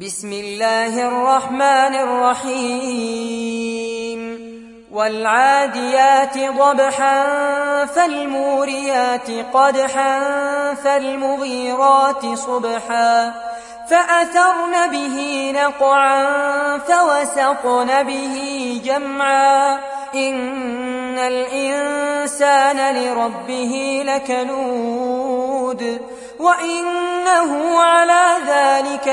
بسم الله الرحمن الرحيم. والعاديات ضبحا فالموريات قدحا فالمغيرات صبحا. فأثرن به نقعا فوسطن به جمعا. إن الإنسان لربه لكنود. وإنه على ذلك